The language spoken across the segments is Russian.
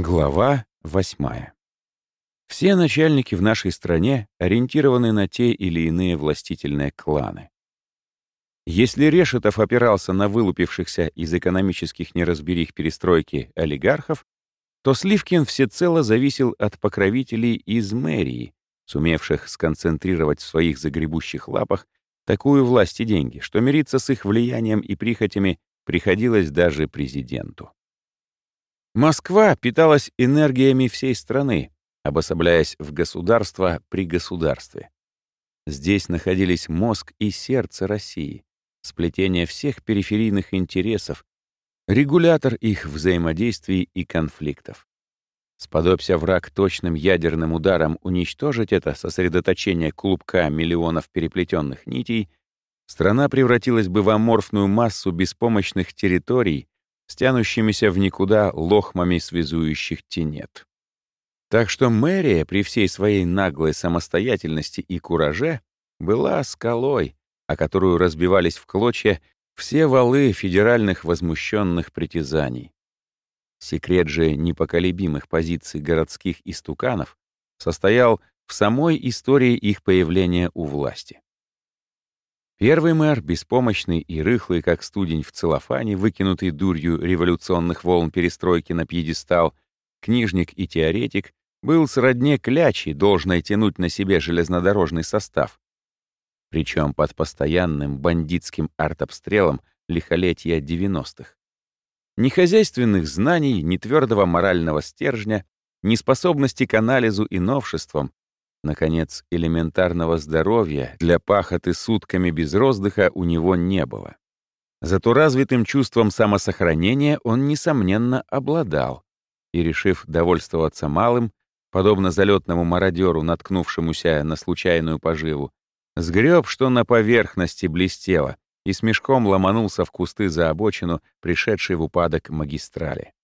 Глава восьмая. Все начальники в нашей стране ориентированы на те или иные властительные кланы. Если Решетов опирался на вылупившихся из экономических неразберих перестройки олигархов, то Сливкин всецело зависел от покровителей из мэрии, сумевших сконцентрировать в своих загребущих лапах такую власть и деньги, что мириться с их влиянием и прихотями приходилось даже президенту. Москва питалась энергиями всей страны, обособляясь в государство при государстве. Здесь находились мозг и сердце России, сплетение всех периферийных интересов, регулятор их взаимодействий и конфликтов. Сподобься враг точным ядерным ударом уничтожить это сосредоточение клубка миллионов переплетенных нитей, страна превратилась бы в аморфную массу беспомощных территорий, стянущимися в никуда лохмами связующих тенет. Так что мэрия при всей своей наглой самостоятельности и кураже была скалой, о которую разбивались в клочья все валы федеральных возмущенных притязаний. Секрет же непоколебимых позиций городских истуканов состоял в самой истории их появления у власти. Первый мэр, беспомощный и рыхлый, как студень в целлофане, выкинутый дурью революционных волн перестройки на пьедестал, книжник и теоретик, был сродне клячи, должной тянуть на себе железнодорожный состав. Причем под постоянным бандитским артобстрелом лихолетия 90-х. Ни хозяйственных знаний, ни твердого морального стержня, ни способности к анализу и новшествам, Наконец, элементарного здоровья для пахоты сутками без роздыха у него не было. Зато развитым чувством самосохранения он, несомненно, обладал. И, решив довольствоваться малым, подобно залетному мародеру, наткнувшемуся на случайную поживу, сгреб, что на поверхности блестело, и с мешком ломанулся в кусты за обочину, пришедшей в упадок магистрали.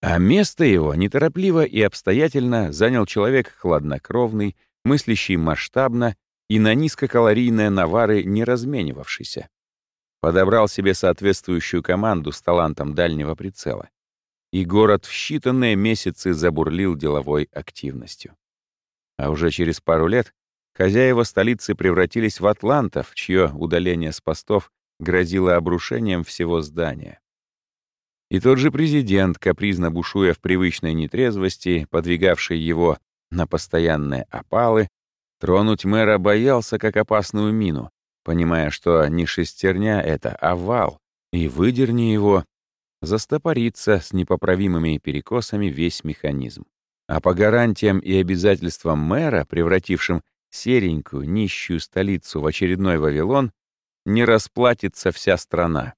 А место его неторопливо и обстоятельно занял человек хладнокровный, мыслящий масштабно и на низкокалорийные навары не разменивавшийся. Подобрал себе соответствующую команду с талантом дальнего прицела. И город в считанные месяцы забурлил деловой активностью. А уже через пару лет хозяева столицы превратились в атлантов, чье удаление с постов грозило обрушением всего здания. И тот же президент, капризно бушуя в привычной нетрезвости, подвигавший его на постоянные опалы, тронуть мэра боялся как опасную мину, понимая, что не шестерня это, а вал, и выдерни его, застопорится с непоправимыми перекосами весь механизм. А по гарантиям и обязательствам мэра, превратившим серенькую, нищую столицу в очередной Вавилон, не расплатится вся страна.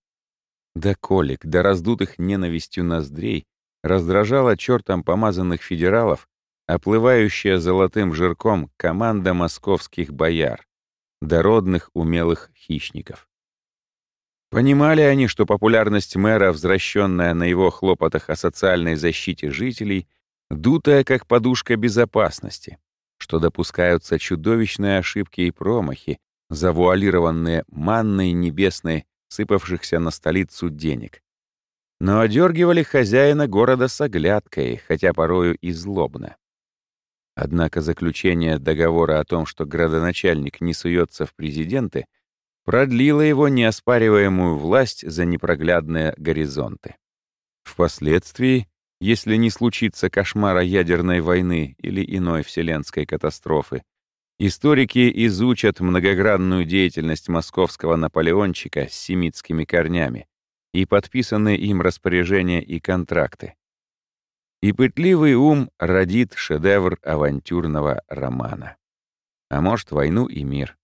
До колик, до раздутых ненавистью ноздрей раздражала чертом помазанных федералов, оплывающая золотым жирком команда московских бояр, дородных умелых хищников. Понимали они, что популярность мэра, возвращенная на его хлопотах о социальной защите жителей, дутая как подушка безопасности, что допускаются чудовищные ошибки и промахи, завуалированные манной небесной сыпавшихся на столицу денег. Но одергивали хозяина города с оглядкой, хотя порою и злобно. Однако заключение договора о том, что градоначальник не суется в президенты, продлило его неоспариваемую власть за непроглядные горизонты. Впоследствии, если не случится кошмара ядерной войны или иной вселенской катастрофы, Историки изучат многогранную деятельность московского Наполеончика с семитскими корнями и подписанные им распоряжения и контракты. И пытливый ум родит шедевр авантюрного романа. А может, войну и мир.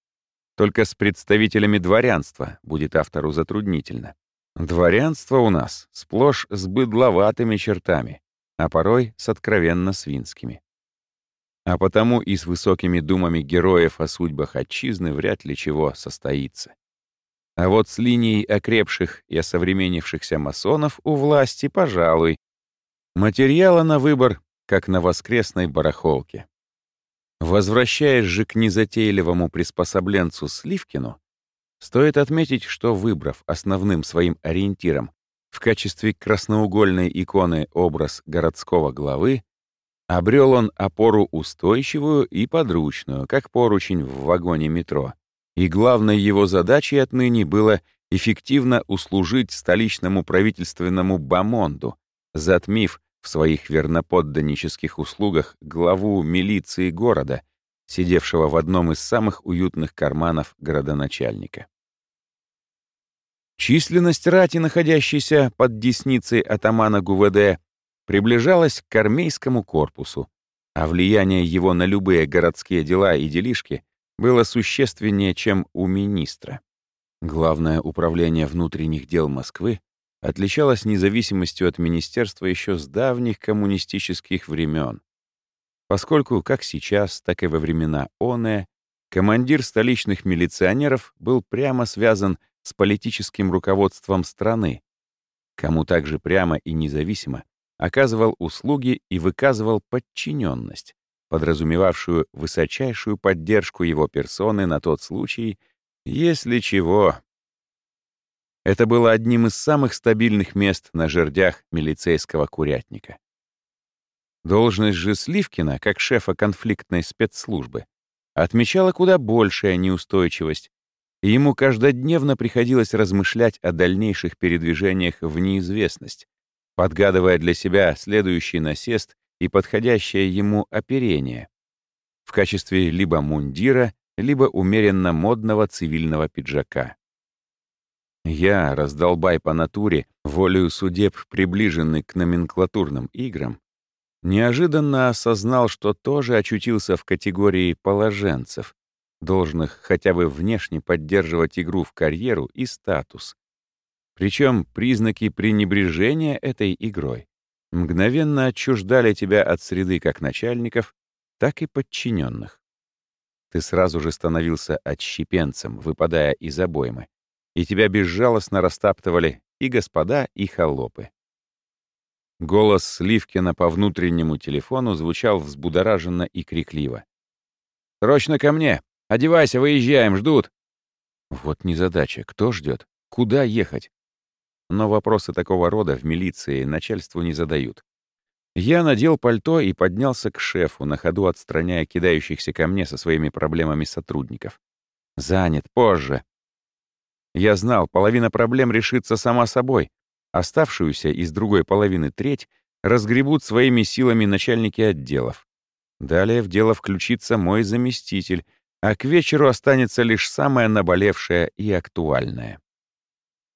Только с представителями дворянства будет автору затруднительно. Дворянство у нас сплошь с быдловатыми чертами, а порой с откровенно свинскими а потому и с высокими думами героев о судьбах отчизны вряд ли чего состоится. А вот с линией окрепших и осовременившихся масонов у власти, пожалуй, материала на выбор, как на воскресной барахолке. Возвращаясь же к незатейливому приспособленцу Сливкину, стоит отметить, что, выбрав основным своим ориентиром В качестве красноугольной иконы образ городского главы обрел он опору устойчивую и подручную, как поручень в вагоне метро. И главной его задачей отныне было эффективно услужить столичному правительственному бомонду, затмив в своих верноподданнических услугах главу милиции города, сидевшего в одном из самых уютных карманов городоначальника. Численность рати, находящейся под десницей атамана ГУВД, приближалась к армейскому корпусу, а влияние его на любые городские дела и делишки было существеннее, чем у министра. Главное управление внутренних дел Москвы отличалось независимостью от министерства еще с давних коммунистических времен, поскольку как сейчас, так и во времена ОНЭ командир столичных милиционеров был прямо связан с политическим руководством страны, кому также прямо и независимо оказывал услуги и выказывал подчиненность, подразумевавшую высочайшую поддержку его персоны на тот случай, если чего. Это было одним из самых стабильных мест на жердях милицейского курятника. Должность же Сливкина, как шефа конфликтной спецслужбы, отмечала куда большая неустойчивость, и ему каждодневно приходилось размышлять о дальнейших передвижениях в неизвестность, подгадывая для себя следующий насест и подходящее ему оперение в качестве либо мундира, либо умеренно модного цивильного пиджака. Я, раздолбай по натуре, волею судеб, приближенный к номенклатурным играм, неожиданно осознал, что тоже очутился в категории положенцев, должных хотя бы внешне поддерживать игру в карьеру и статус. Причем признаки пренебрежения этой игрой мгновенно отчуждали тебя от среды как начальников, так и подчиненных. Ты сразу же становился отщепенцем, выпадая из обоймы, и тебя безжалостно растаптывали и господа, и холопы. Голос Сливкина по внутреннему телефону звучал взбудораженно и крикливо. «Срочно ко мне! Одевайся, выезжаем, ждут. Вот незадача. Кто ждет? Куда ехать? Но вопросы такого рода в милиции начальству не задают. Я надел пальто и поднялся к шефу, на ходу отстраняя кидающихся ко мне со своими проблемами сотрудников. Занят, позже. Я знал, половина проблем решится сама собой. Оставшуюся из другой половины треть разгребут своими силами начальники отделов. Далее в дело включится мой заместитель, а к вечеру останется лишь самое наболевшее и актуальное.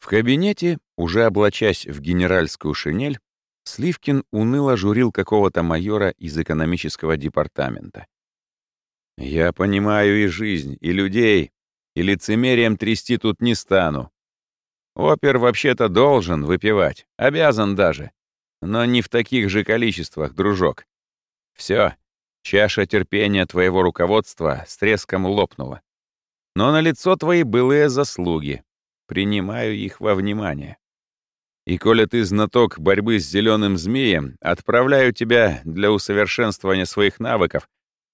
В кабинете, уже облачась в генеральскую шинель, Сливкин уныло журил какого-то майора из экономического департамента. «Я понимаю и жизнь, и людей, и лицемерием трясти тут не стану. Опер вообще-то должен выпивать, обязан даже, но не в таких же количествах, дружок. Все, Чаша терпения твоего руководства с треском лопнула. Но на лицо твои былые заслуги. Принимаю их во внимание. И коли ты знаток борьбы с зеленым змеем, отправляю тебя для усовершенствования своих навыков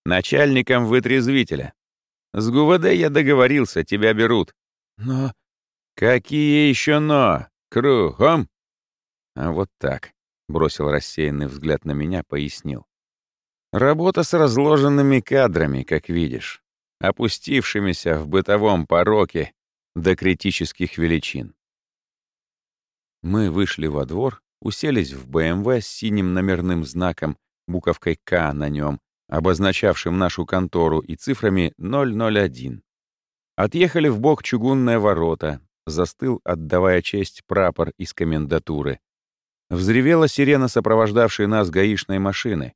начальником вытрезвителя. С ГУВД я договорился, тебя берут. Но... Какие еще но? Кругом? А вот так, — бросил рассеянный взгляд на меня, пояснил. Работа с разложенными кадрами, как видишь, опустившимися в бытовом пороке до критических величин. Мы вышли во двор, уселись в БМВ с синим номерным знаком, буковкой «К» на нем, обозначавшим нашу контору и цифрами 001. Отъехали в бок чугунные ворота, застыл, отдавая честь, прапор из комендатуры. Взревела сирена, сопровождавшей нас гаишной машины.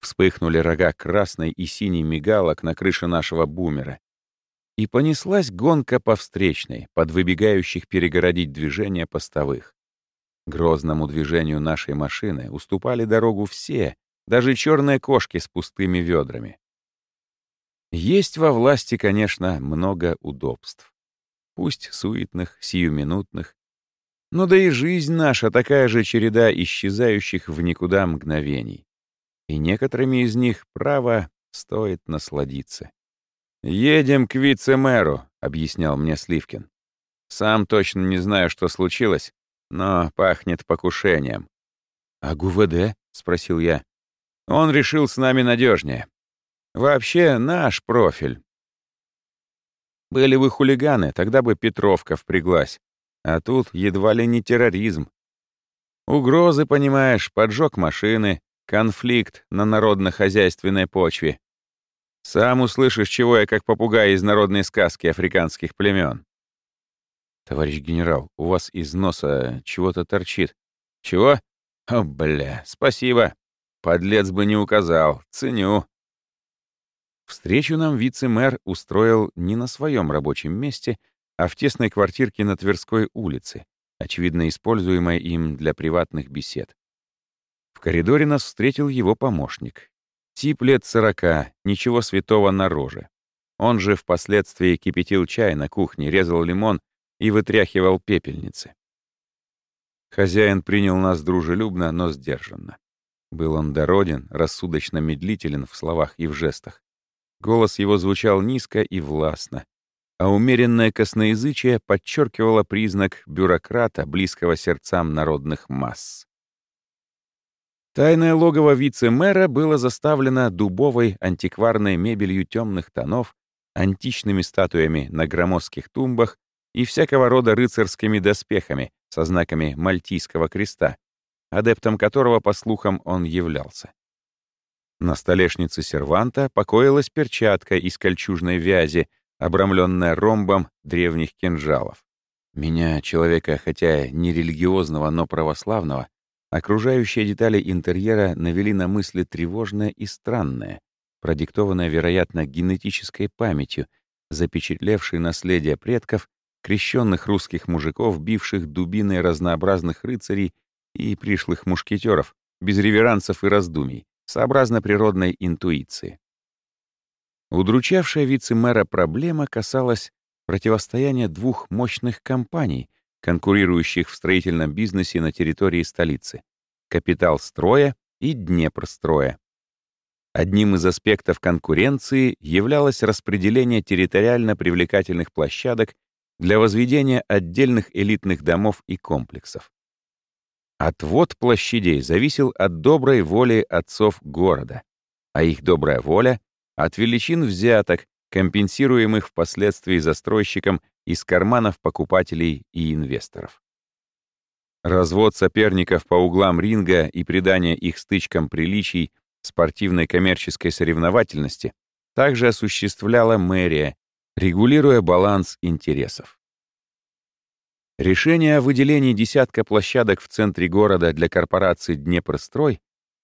Вспыхнули рога красной и синей мигалок на крыше нашего бумера. И понеслась гонка по встречной, под выбегающих перегородить движение постовых. Грозному движению нашей машины уступали дорогу все, даже черные кошки с пустыми ведрами. Есть во власти, конечно, много удобств. Пусть суетных, сиюминутных, но да и жизнь наша такая же череда исчезающих в никуда мгновений и некоторыми из них, право, стоит насладиться. «Едем к вице-мэру», — объяснял мне Сливкин. «Сам точно не знаю, что случилось, но пахнет покушением. «А ГУВД?» — спросил я. Он решил с нами надежнее. Вообще наш профиль. Были вы хулиганы, тогда бы Петровка впряглась. А тут едва ли не терроризм. Угрозы, понимаешь, поджог машины, конфликт на народно-хозяйственной почве. Сам услышишь, чего я как попугай из народной сказки африканских племен. Товарищ генерал, у вас из носа чего-то торчит. Чего? О, бля, спасибо. Подлец бы не указал. Ценю. Встречу нам вице-мэр устроил не на своем рабочем месте, а в тесной квартирке на Тверской улице, очевидно используемой им для приватных бесед. В коридоре нас встретил его помощник. Тип лет сорока, ничего святого на роже. Он же впоследствии кипятил чай на кухне, резал лимон и вытряхивал пепельницы. Хозяин принял нас дружелюбно, но сдержанно. Был он дороден, рассудочно медлителен в словах и в жестах. Голос его звучал низко и властно, а умеренное косноязычие подчеркивало признак бюрократа, близкого сердцам народных масс. Тайное логово вице-мэра было заставлено дубовой антикварной мебелью темных тонов, античными статуями на громоздких тумбах и всякого рода рыцарскими доспехами со знаками Мальтийского креста, адептом которого, по слухам, он являлся. На столешнице серванта покоилась перчатка из кольчужной вязи, обрамленная ромбом древних кинжалов. Меня, человека, хотя не религиозного, но православного, окружающие детали интерьера навели на мысли тревожное и странное, продиктованное, вероятно, генетической памятью, запечатлевшей наследие предков, крещенных русских мужиков, бивших дубиной разнообразных рыцарей и пришлых мушкетеров, без реверансов и раздумий, сообразно природной интуиции. Удручавшая вице-мэра проблема касалась противостояния двух мощных компаний, конкурирующих в строительном бизнесе на территории столицы — «Капитал строя» и «Днепростроя». Одним из аспектов конкуренции являлось распределение территориально привлекательных площадок для возведения отдельных элитных домов и комплексов. Отвод площадей зависел от доброй воли отцов города, а их добрая воля — от величин взяток, компенсируемых впоследствии застройщикам из карманов покупателей и инвесторов. Развод соперников по углам ринга и придание их стычкам приличий спортивной коммерческой соревновательности также осуществляла мэрия, регулируя баланс интересов. Решение о выделении десятка площадок в центре города для корпорации «Днепрострой»,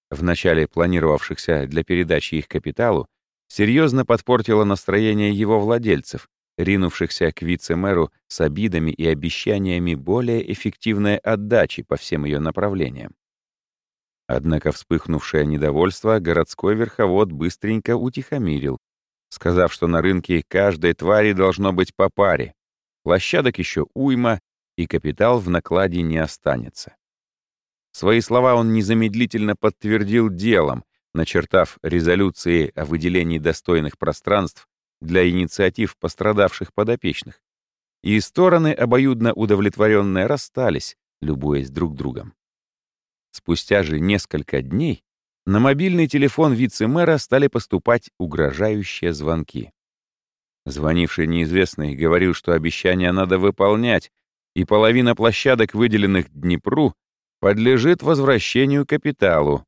вначале планировавшихся для передачи их капиталу, серьезно подпортило настроение его владельцев, ринувшихся к вице-мэру с обидами и обещаниями более эффективной отдачи по всем ее направлениям. Однако вспыхнувшее недовольство городской верховод быстренько утихомирил, сказав, что на рынке каждой твари должно быть по паре, площадок еще уйма, и капитал в накладе не останется. Свои слова он незамедлительно подтвердил делом, начертав резолюции о выделении достойных пространств для инициатив пострадавших подопечных. И стороны, обоюдно удовлетворенные, расстались, любуясь друг другом. Спустя же несколько дней на мобильный телефон вице-мэра стали поступать угрожающие звонки. Звонивший неизвестный говорил, что обещания надо выполнять, и половина площадок, выделенных Днепру, подлежит возвращению капиталу.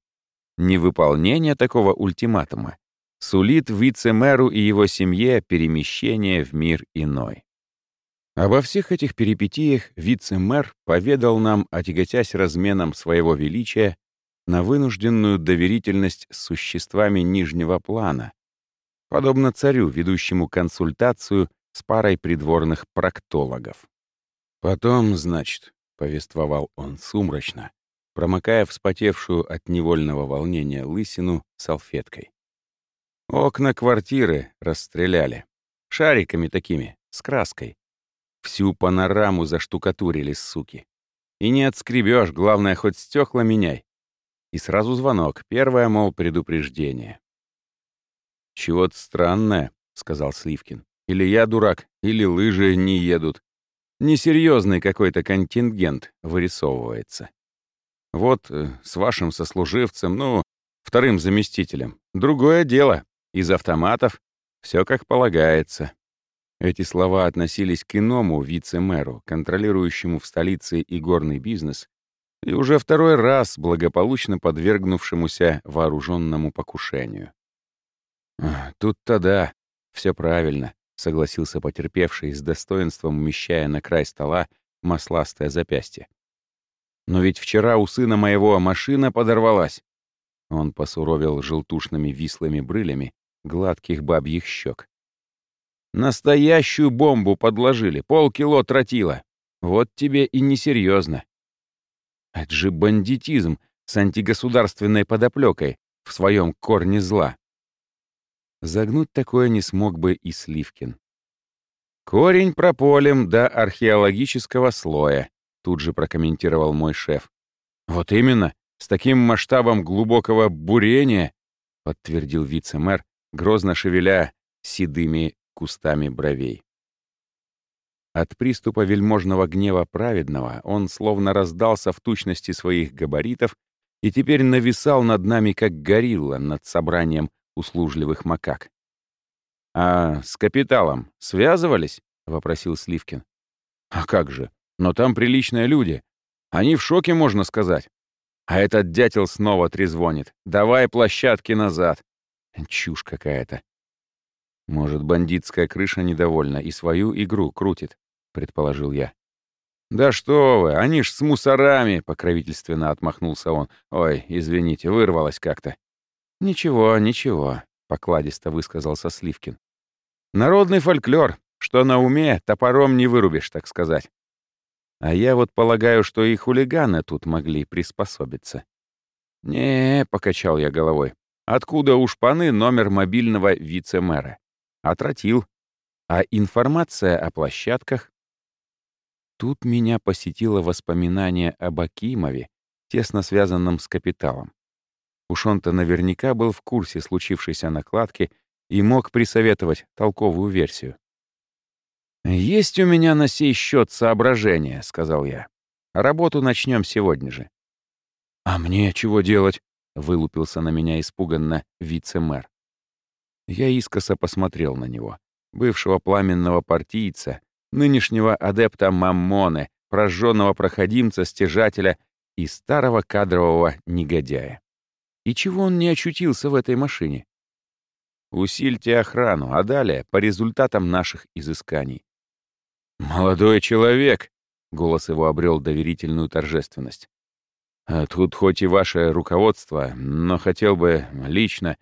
Невыполнение такого ультиматума сулит вице-мэру и его семье перемещение в мир иной. Обо всех этих перипетиях вице-мэр поведал нам, отяготясь разменом своего величия на вынужденную доверительность с существами нижнего плана, подобно царю, ведущему консультацию с парой придворных проктологов. «Потом, значит», — повествовал он сумрачно, промокая вспотевшую от невольного волнения лысину салфеткой. Окна квартиры расстреляли. Шариками такими, с краской. Всю панораму заштукатурили, суки. И не отскребешь, главное, хоть стекла меняй. И сразу звонок, первое, мол, предупреждение. «Чего-то странное», — сказал Сливкин. «Или я дурак, или лыжи не едут. несерьезный какой-то контингент вырисовывается. Вот э, с вашим сослуживцем, ну, вторым заместителем. Другое дело. Из автоматов. Все как полагается. Эти слова относились к иному вице-мэру, контролирующему в столице и горный бизнес, и уже второй раз благополучно подвергнувшемуся вооруженному покушению. «Тут-то да, все правильно», — согласился потерпевший, с достоинством умещая на край стола масластое запястье. «Но ведь вчера у сына моего машина подорвалась». Он посуровил желтушными вислыми брылями гладких бабьих щек. Настоящую бомбу подложили, полкило тротила. Вот тебе и несерьезно. Это же бандитизм с антигосударственной подоплекой в своем корне зла. Загнуть такое не смог бы и Сливкин. «Корень прополем до археологического слоя», тут же прокомментировал мой шеф. «Вот именно, с таким масштабом глубокого бурения», подтвердил вице-мэр, грозно шевеля седыми кустами бровей. От приступа вельможного гнева праведного он словно раздался в тучности своих габаритов и теперь нависал над нами, как горилла над собранием услужливых макак. «А с капиталом связывались?» — вопросил Сливкин. «А как же? Но там приличные люди. Они в шоке, можно сказать. А этот дятел снова трезвонит. Давай площадки назад. Чушь какая-то. Может, бандитская крыша недовольна и свою игру крутит, предположил я. «Да что вы, они ж с мусорами!» — покровительственно отмахнулся он. «Ой, извините, вырвалось как-то». «Ничего, ничего», — покладисто высказался Сливкин. «Народный фольклор. Что на уме, топором не вырубишь, так сказать. А я вот полагаю, что и хулиганы тут могли приспособиться». «Не», — покачал я головой. «Откуда у шпаны номер мобильного вице-мэра? Отротил. А информация о площадках? Тут меня посетило воспоминание об Акимове, тесно связанном с капиталом. Уж он-то наверняка был в курсе случившейся накладки и мог присоветовать толковую версию. «Есть у меня на сей счет соображения», — сказал я. «Работу начнем сегодня же». «А мне чего делать?» — вылупился на меня испуганно вице-мэр. Я искоса посмотрел на него, бывшего пламенного партийца, нынешнего адепта Маммоны, прожженного проходимца-стяжателя и старого кадрового негодяя. И чего он не очутился в этой машине? Усильте охрану, а далее по результатам наших изысканий. «Молодой человек!» — голос его обрел доверительную торжественность. «А «Тут хоть и ваше руководство, но хотел бы лично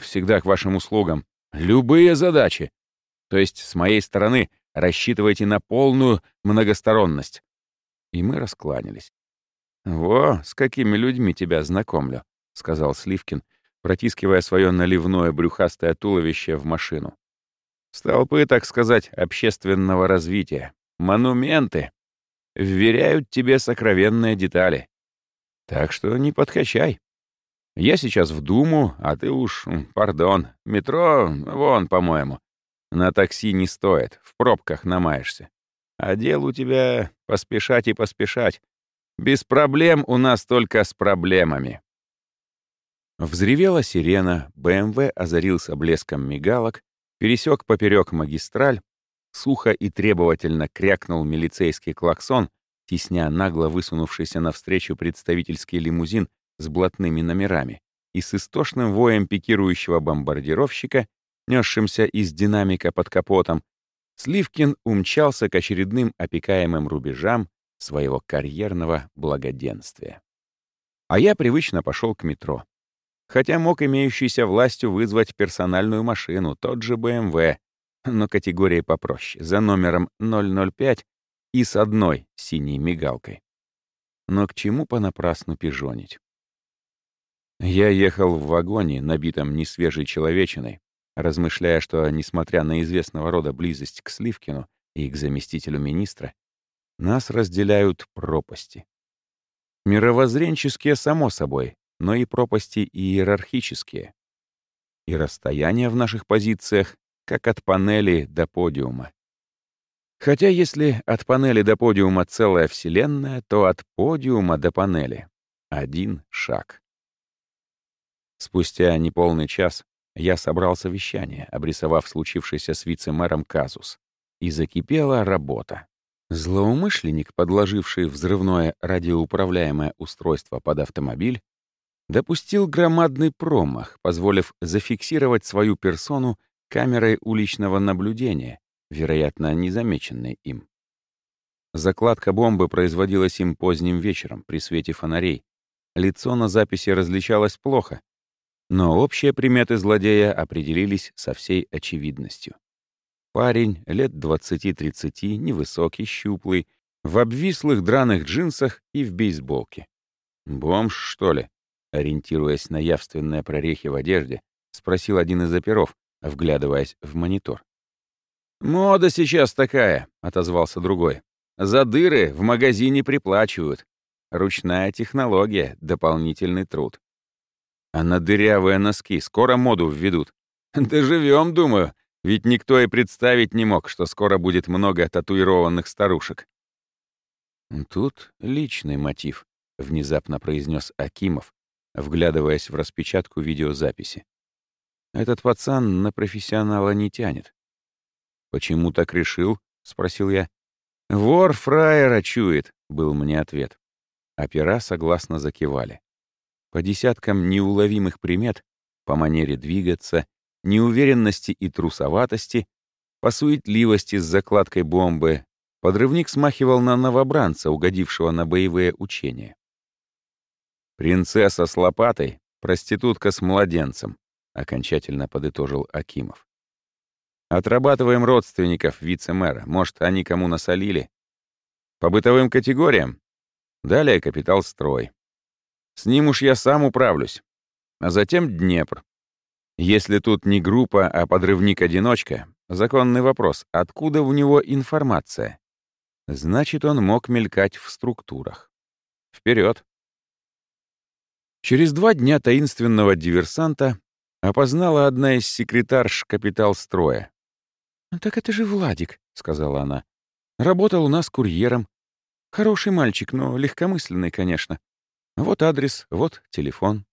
Всегда к вашим услугам. Любые задачи. То есть, с моей стороны, рассчитывайте на полную многосторонность. И мы раскланялись. «Во, с какими людьми тебя знакомлю», — сказал Сливкин, протискивая свое наливное брюхастое туловище в машину. «Столпы, так сказать, общественного развития. Монументы. Вверяют тебе сокровенные детали. Так что не подкачай. Я сейчас в Думу, а ты уж, пардон, метро, вон, по-моему. На такси не стоит, в пробках намаешься. А дел у тебя поспешать и поспешать. Без проблем у нас только с проблемами. Взревела сирена, БМВ озарился блеском мигалок, пересек поперек магистраль, сухо и требовательно крякнул милицейский клаксон, тесня нагло высунувшийся навстречу представительский лимузин с блатными номерами и с истошным воем пикирующего бомбардировщика, несшимся из динамика под капотом, Сливкин умчался к очередным опекаемым рубежам своего карьерного благоденствия. А я привычно пошел к метро. Хотя мог имеющийся властью вызвать персональную машину, тот же БМВ, но категории попроще, за номером 005 и с одной синей мигалкой. Но к чему понапрасну пижонить? Я ехал в вагоне, набитом несвежей человечиной, размышляя, что, несмотря на известного рода близость к Сливкину и к заместителю министра, нас разделяют пропасти. Мировоззренческие, само собой, но и пропасти иерархические. И расстояние в наших позициях, как от панели до подиума. Хотя если от панели до подиума целая вселенная, то от подиума до панели — один шаг. Спустя неполный час я собрал совещание, обрисовав случившийся с вице-мэром казус. И закипела работа. Злоумышленник, подложивший взрывное радиоуправляемое устройство под автомобиль, допустил громадный промах, позволив зафиксировать свою персону камерой уличного наблюдения, вероятно, незамеченной им. Закладка бомбы производилась им поздним вечером при свете фонарей. Лицо на записи различалось плохо, но общие приметы злодея определились со всей очевидностью. Парень лет 20-30, невысокий, щуплый, в обвислых драных джинсах и в бейсболке. «Бомж, что ли?» Ориентируясь на явственные прорехи в одежде, спросил один из оперов, вглядываясь в монитор. «Мода сейчас такая», — отозвался другой. «За дыры в магазине приплачивают. Ручная технология, дополнительный труд. А на дырявые носки скоро моду введут. Доживем, думаю, ведь никто и представить не мог, что скоро будет много татуированных старушек». «Тут личный мотив», — внезапно произнес Акимов, вглядываясь в распечатку видеозаписи. «Этот пацан на профессионала не тянет». «Почему так решил?» — спросил я. «Вор фраера чует», — был мне ответ. Опера согласно закивали. По десяткам неуловимых примет, по манере двигаться, неуверенности и трусоватости, по суетливости с закладкой бомбы, подрывник смахивал на новобранца, угодившего на боевые учения. «Принцесса с лопатой, проститутка с младенцем», — окончательно подытожил Акимов. «Отрабатываем родственников вице-мэра. Может, они кому насолили? По бытовым категориям? Далее капитал строй. С ним уж я сам управлюсь. А затем Днепр. Если тут не группа, а подрывник-одиночка, законный вопрос, откуда у него информация? Значит, он мог мелькать в структурах. Вперед! Через два дня таинственного диверсанта опознала одна из секретарш капитал-строя. «Так это же Владик», — сказала она. «Работал у нас курьером. Хороший мальчик, но легкомысленный, конечно. Вот адрес, вот телефон».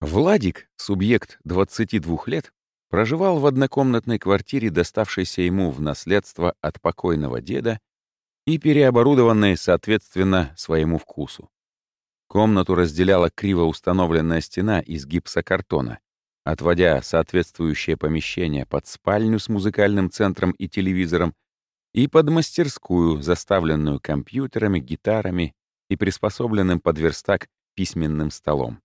Владик, субъект 22 лет, проживал в однокомнатной квартире, доставшейся ему в наследство от покойного деда и переоборудованной, соответственно, своему вкусу. Комнату разделяла криво установленная стена из гипсокартона, отводя соответствующее помещение под спальню с музыкальным центром и телевизором и под мастерскую, заставленную компьютерами, гитарами и приспособленным под верстак письменным столом.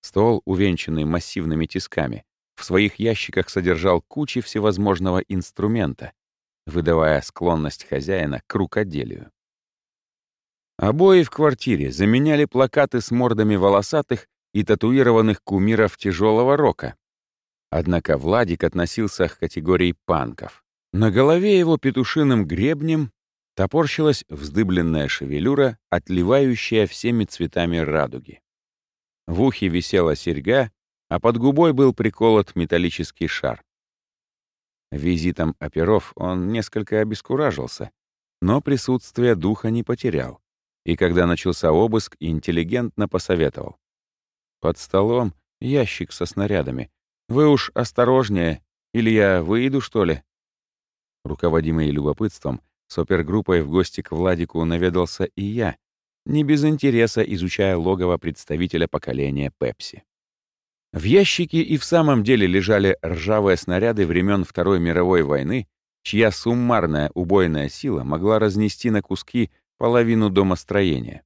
Стол, увенчанный массивными тисками, в своих ящиках содержал кучи всевозможного инструмента, выдавая склонность хозяина к рукоделию. Обои в квартире заменяли плакаты с мордами волосатых и татуированных кумиров тяжелого рока. Однако Владик относился к категории панков. На голове его петушиным гребнем топорщилась вздыбленная шевелюра, отливающая всеми цветами радуги. В ухе висела серьга, а под губой был приколот металлический шар. Визитом оперов он несколько обескуражился, но присутствие духа не потерял и когда начался обыск, интеллигентно посоветовал. «Под столом ящик со снарядами. Вы уж осторожнее, или я выйду, что ли?» Руководимый любопытством, с опергруппой в гости к Владику наведался и я, не без интереса изучая логово представителя поколения Пепси. В ящике и в самом деле лежали ржавые снаряды времен Второй мировой войны, чья суммарная убойная сила могла разнести на куски половину домостроения.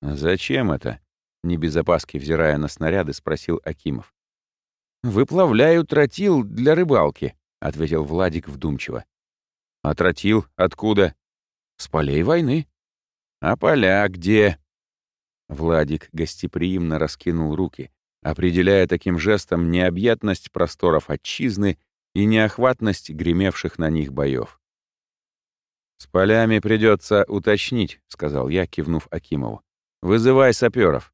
«Зачем это?» — не без опаски взирая на снаряды, спросил Акимов. «Выплавляю тротил для рыбалки», — ответил Владик вдумчиво. «А тротил откуда?» «С полей войны». «А поля где?» Владик гостеприимно раскинул руки, определяя таким жестом необъятность просторов отчизны и неохватность гремевших на них боев. «С полями придется уточнить», — сказал я, кивнув Акимову. «Вызывай саперов».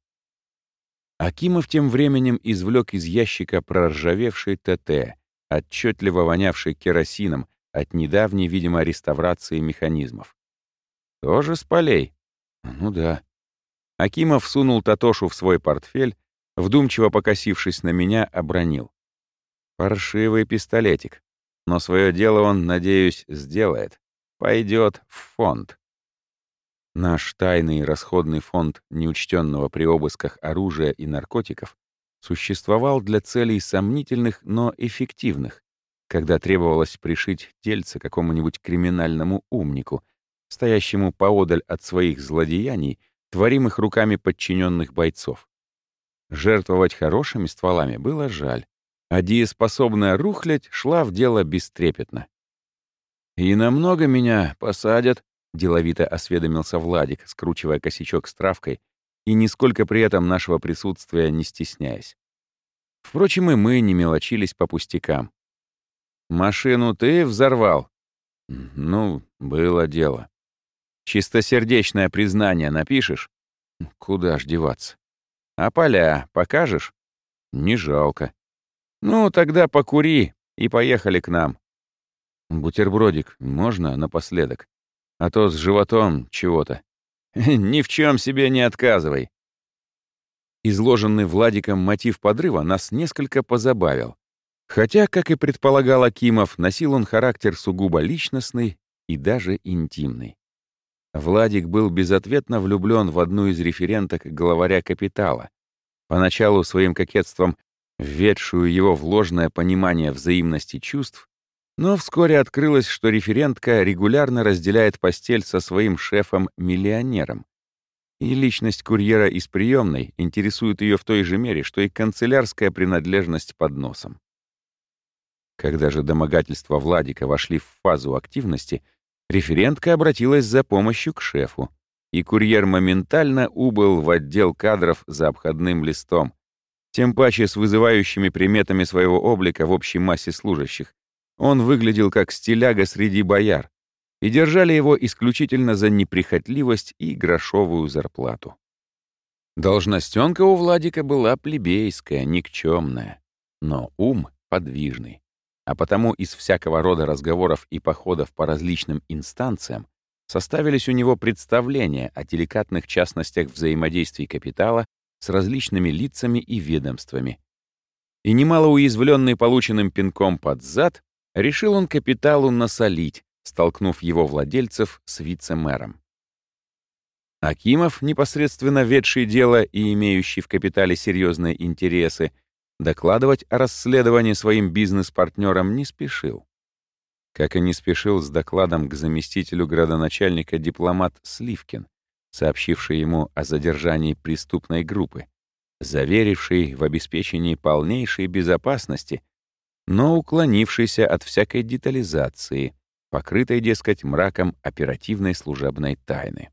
Акимов тем временем извлек из ящика проржавевший ТТ, отчетливо вонявший керосином, от недавней, видимо, реставрации механизмов. Тоже с полей? Ну да. Акимов сунул Татошу в свой портфель, вдумчиво покосившись на меня, обронил. Паршивый пистолетик. Но свое дело он, надеюсь, сделает. Пойдет в фонд. Наш тайный расходный фонд неучтенного при обысках оружия и наркотиков существовал для целей сомнительных, но эффективных, когда требовалось пришить тельце какому-нибудь криминальному умнику, стоящему поодаль от своих злодеяний, творимых руками подчиненных бойцов. Жертвовать хорошими стволами было жаль, а дееспособная рухлядь шла в дело бестрепетно. «И намного меня посадят?» — деловито осведомился Владик, скручивая косячок с травкой и нисколько при этом нашего присутствия не стесняясь. Впрочем, и мы не мелочились по пустякам. «Машину ты взорвал?» «Ну, было дело. Чистосердечное признание напишешь?» «Куда ж деваться?» «А поля покажешь?» «Не жалко». «Ну, тогда покури и поехали к нам». «Бутербродик можно напоследок? А то с животом чего-то». «Ни в чем себе не отказывай». Изложенный Владиком мотив подрыва нас несколько позабавил. Хотя, как и предполагал Акимов, носил он характер сугубо личностный и даже интимный. Владик был безответно влюблен в одну из референток главаря «Капитала», поначалу своим кокетством введшую его в ложное понимание взаимности чувств, но вскоре открылось, что референтка регулярно разделяет постель со своим шефом-миллионером. И личность курьера из приемной интересует ее в той же мере, что и канцелярская принадлежность под носом. Когда же домогательства Владика вошли в фазу активности, референтка обратилась за помощью к шефу, и курьер моментально убыл в отдел кадров за обходным листом, тем паче с вызывающими приметами своего облика в общей массе служащих. Он выглядел как стиляга среди бояр, и держали его исключительно за неприхотливость и грошовую зарплату. Должностенка у Владика была плебейская, никчемная, но ум подвижный. А потому из всякого рода разговоров и походов по различным инстанциям составились у него представления о деликатных частностях взаимодействий капитала с различными лицами и ведомствами. И немало уязвленный полученным пинком под зад, решил он капиталу насолить, столкнув его владельцев с вице-мэром. Акимов, непосредственно ведший дело и имеющий в капитале серьезные интересы, докладывать о расследовании своим бизнес-партнерам не спешил. Как и не спешил с докладом к заместителю градоначальника дипломат Сливкин, сообщивший ему о задержании преступной группы, заверивший в обеспечении полнейшей безопасности, но уклонившийся от всякой детализации, покрытой, дескать, мраком оперативной служебной тайны.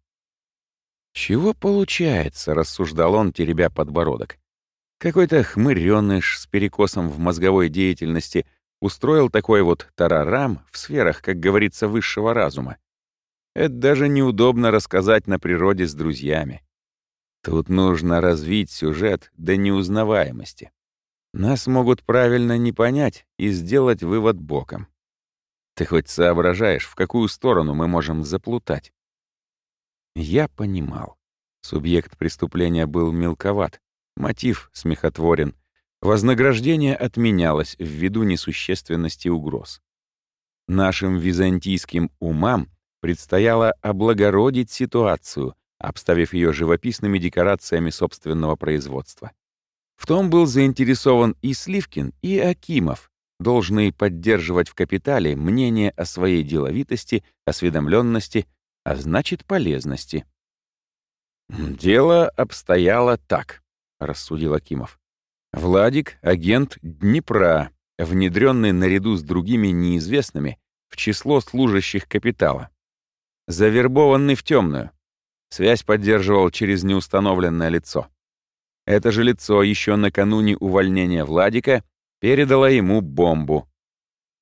«Чего получается?» — рассуждал он, теребя подбородок. Какой-то хмырёныш с перекосом в мозговой деятельности устроил такой вот тарарам в сферах, как говорится, высшего разума. Это даже неудобно рассказать на природе с друзьями. Тут нужно развить сюжет до неузнаваемости. Нас могут правильно не понять и сделать вывод боком. Ты хоть соображаешь, в какую сторону мы можем заплутать? Я понимал. Субъект преступления был мелковат, мотив смехотворен, вознаграждение отменялось ввиду несущественности угроз. Нашим византийским умам предстояло облагородить ситуацию, обставив ее живописными декорациями собственного производства. В том был заинтересован и Сливкин, и Акимов, должны поддерживать в капитале мнение о своей деловитости, осведомленности, а значит полезности. «Дело обстояло так», — рассудил Акимов. «Владик — агент Днепра, внедренный наряду с другими неизвестными в число служащих капитала. Завербованный в темную. Связь поддерживал через неустановленное лицо. Это же лицо еще накануне увольнения Владика передала ему бомбу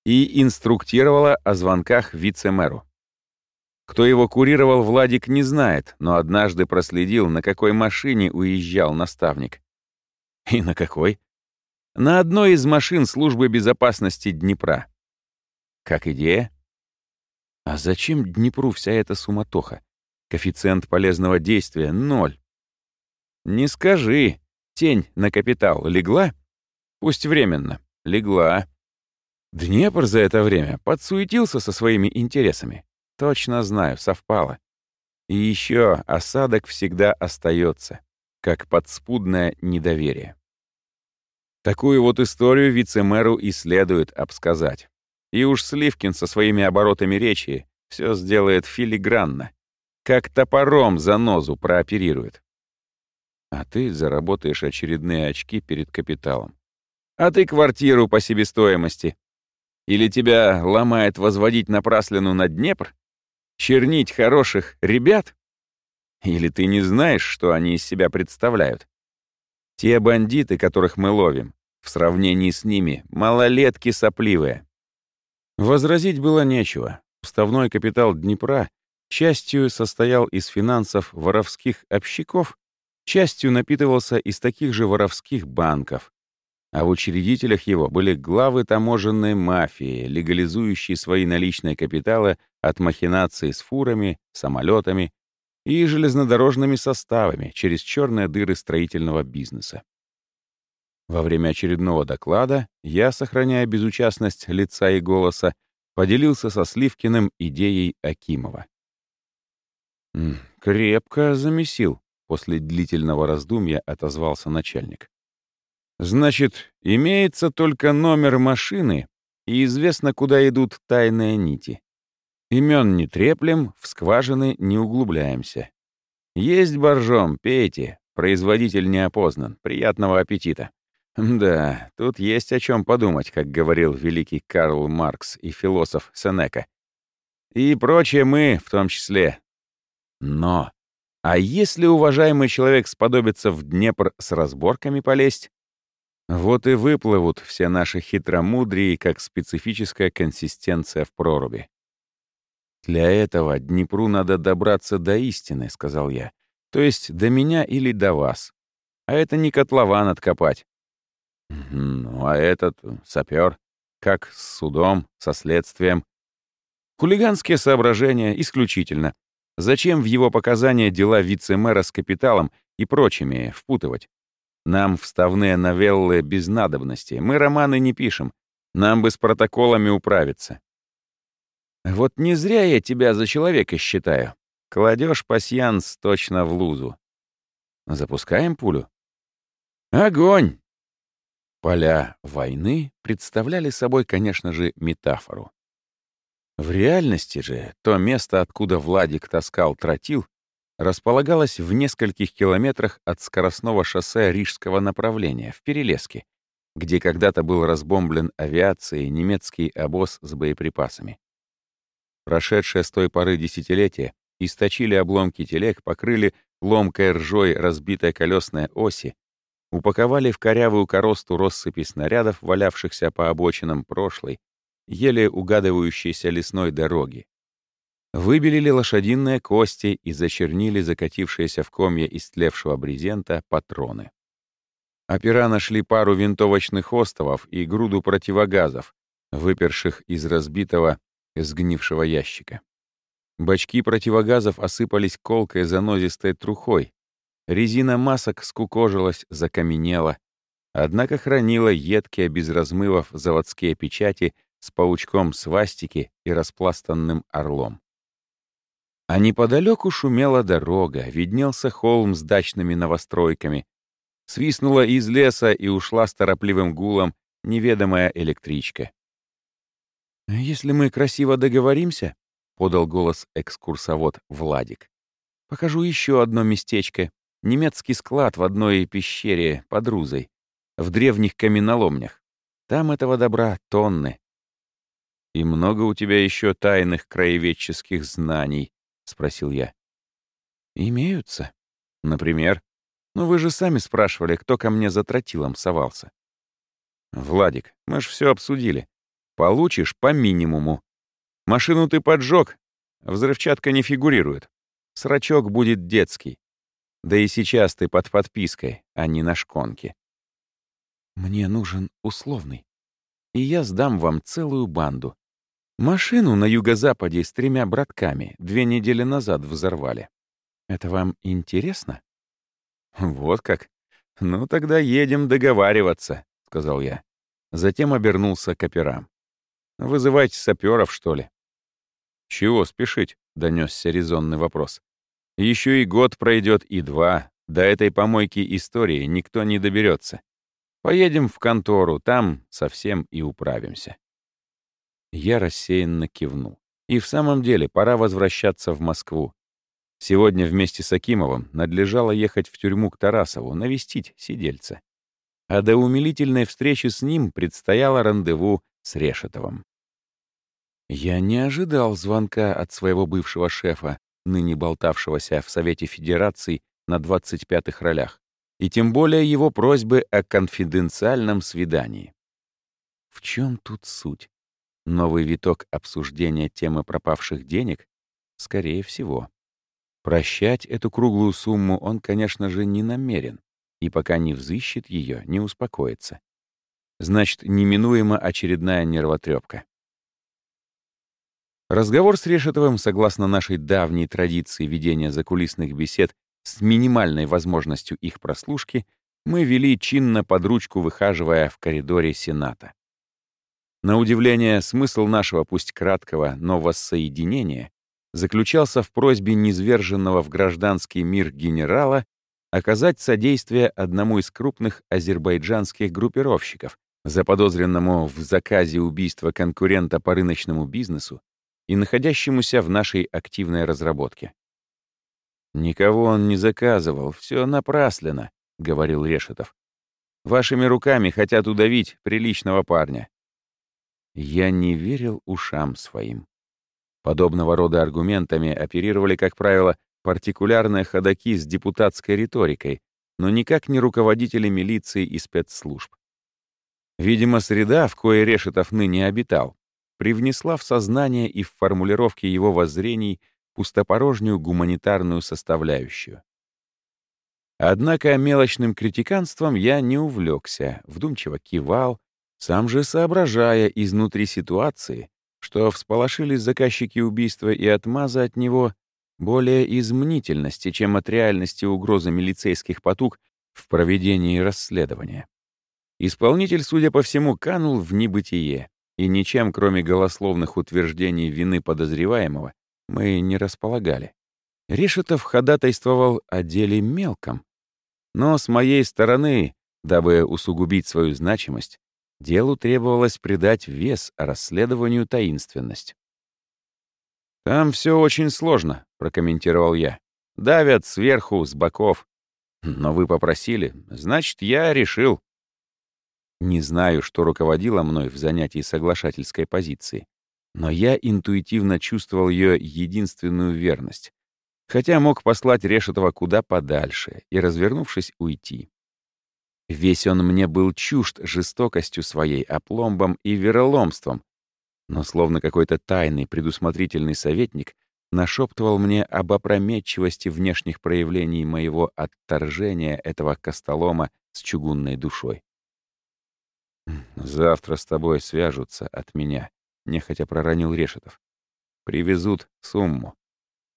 и инструктировала о звонках вице-мэру. Кто его курировал, Владик не знает, но однажды проследил, на какой машине уезжал наставник. И на какой? На одной из машин службы безопасности Днепра. Как идея? А зачем Днепру вся эта суматоха? Коэффициент полезного действия — ноль. Не скажи. Тень на капитал легла? Пусть временно. Легла. Днепр за это время подсуетился со своими интересами. Точно знаю, совпало. И еще осадок всегда остается, как подспудное недоверие. Такую вот историю вице-мэру и следует обсказать. И уж Сливкин со своими оборотами речи все сделает филигранно, как топором за нозу прооперирует. А ты заработаешь очередные очки перед капиталом. А ты квартиру по себестоимости. Или тебя ломает возводить напраслину на Днепр? Чернить хороших ребят? Или ты не знаешь, что они из себя представляют? Те бандиты, которых мы ловим, в сравнении с ними малолетки сопливые. Возразить было нечего. Уставной капитал Днепра частью состоял из финансов воровских общиков, частью напитывался из таких же воровских банков. А в учредителях его были главы таможенной мафии, легализующие свои наличные капиталы от махинаций с фурами, самолетами и железнодорожными составами через черные дыры строительного бизнеса. Во время очередного доклада я, сохраняя безучастность лица и голоса, поделился со Сливкиным идеей Акимова. «Крепко замесил», — после длительного раздумья отозвался начальник. «Значит, имеется только номер машины, и известно, куда идут тайные нити. Имен не треплем, в скважины не углубляемся. Есть боржом, пейте, производитель не опознан. Приятного аппетита. Да, тут есть о чем подумать, как говорил великий Карл Маркс и философ Сенека. И прочее мы, в том числе. Но, а если уважаемый человек сподобится в Днепр с разборками полезть, вот и выплывут все наши хитромудрии как специфическая консистенция в проруби. «Для этого Днепру надо добраться до истины», — сказал я. «То есть до меня или до вас. А это не котлован откопать». «Ну, а этот э, сапер, как с судом, со следствием?» «Хулиганские соображения исключительно. Зачем в его показания дела вице-мэра с капиталом и прочими впутывать? Нам вставные новеллы без надобности. Мы романы не пишем. Нам бы с протоколами управиться. Вот не зря я тебя за человека считаю. Кладешь пасьянс точно в лузу. Запускаем пулю? Огонь! Поля войны представляли собой, конечно же, метафору. В реальности же то место, откуда Владик таскал тротил, располагалось в нескольких километрах от скоростного шоссе рижского направления, в Перелеске, где когда-то был разбомблен авиацией немецкий обоз с боеприпасами. Прошедшие с той поры десятилетия источили обломки телег, покрыли ломкой ржой разбитые колесные оси, упаковали в корявую коросту россыпи снарядов, валявшихся по обочинам прошлой, еле угадывающейся лесной дороги. Выбелили лошадиные кости и зачернили закатившиеся в комья истлевшего брезента патроны. Опера нашли пару винтовочных остовов и груду противогазов, выперших из разбитого сгнившего ящика. Бачки противогазов осыпались колкой занозистой трухой. Резина масок скукожилась, закаменела, однако хранила едкие без размывов заводские печати с паучком свастики и распластанным орлом. А неподалеку шумела дорога, виднелся холм с дачными новостройками. Свистнула из леса и ушла с торопливым гулом неведомая электричка. «Если мы красиво договоримся», — подал голос экскурсовод Владик, «покажу еще одно местечко. Немецкий склад в одной пещере под Рузой, в древних каменоломнях. Там этого добра тонны». «И много у тебя еще тайных краеведческих знаний?» — спросил я. «Имеются. Например? Ну вы же сами спрашивали, кто ко мне за тротилом совался». «Владик, мы ж все обсудили. Получишь по минимуму. Машину ты поджег, взрывчатка не фигурирует. Срачок будет детский. Да и сейчас ты под подпиской, а не на шконке. Мне нужен условный. И я сдам вам целую банду. Машину на юго-западе с тремя братками две недели назад взорвали. Это вам интересно? Вот как. Ну, тогда едем договариваться, сказал я. Затем обернулся к операм. Вызывайте саперов, что ли? Чего спешить? донесся резонный вопрос. Еще и год пройдет, и два. До этой помойки истории никто не доберется. Поедем в контору, там совсем и управимся. Я рассеянно кивнул. И в самом деле пора возвращаться в Москву. Сегодня вместе с Акимовым надлежало ехать в тюрьму к Тарасову, навестить сидельца. А до умилительной встречи с ним предстояло рандеву с Решетовым. Я не ожидал звонка от своего бывшего шефа, ныне болтавшегося в Совете Федерации на 25-х ролях, и тем более его просьбы о конфиденциальном свидании. В чем тут суть? Новый виток обсуждения темы пропавших денег? Скорее всего. Прощать эту круглую сумму он, конечно же, не намерен, и пока не взыщет ее, не успокоится. Значит, неминуемо очередная нервотрепка. Разговор с Решетовым, согласно нашей давней традиции ведения закулисных бесед с минимальной возможностью их прослушки, мы вели чинно под ручку, выхаживая в коридоре Сената. На удивление, смысл нашего, пусть краткого, но воссоединения заключался в просьбе низверженного в гражданский мир генерала оказать содействие одному из крупных азербайджанских группировщиков, заподозренному в заказе убийства конкурента по рыночному бизнесу и находящемуся в нашей активной разработке. «Никого он не заказывал, все напрасленно», — говорил Решетов. «Вашими руками хотят удавить приличного парня. Я не верил ушам своим. Подобного рода аргументами оперировали, как правило, партикулярные ходаки с депутатской риторикой, но никак не руководители милиции и спецслужб. Видимо, среда, в кое Решетов ныне обитал, привнесла в сознание и в формулировке его воззрений пустопорожнюю гуманитарную составляющую. Однако мелочным критиканством я не увлекся, вдумчиво кивал, сам же соображая изнутри ситуации, что всполошились заказчики убийства и отмаза от него более из мнительности, чем от реальности угрозы милицейских потуг в проведении расследования. Исполнитель, судя по всему, канул в небытие, и ничем, кроме голословных утверждений вины подозреваемого, мы не располагали. Решетов ходатайствовал о деле мелком. Но с моей стороны, дабы усугубить свою значимость, Делу требовалось придать вес, расследованию — таинственность. «Там все очень сложно», — прокомментировал я. «Давят сверху, с боков. Но вы попросили, значит, я решил». Не знаю, что руководило мной в занятии соглашательской позиции, но я интуитивно чувствовал ее единственную верность, хотя мог послать Решетова куда подальше и, развернувшись, уйти. Весь он мне был чужд жестокостью своей, опломбом и вероломством, но словно какой-то тайный предусмотрительный советник нашептывал мне об опрометчивости внешних проявлений моего отторжения этого костолома с чугунной душой. «Завтра с тобой свяжутся от меня», — нехотя проронил Решетов. «Привезут сумму.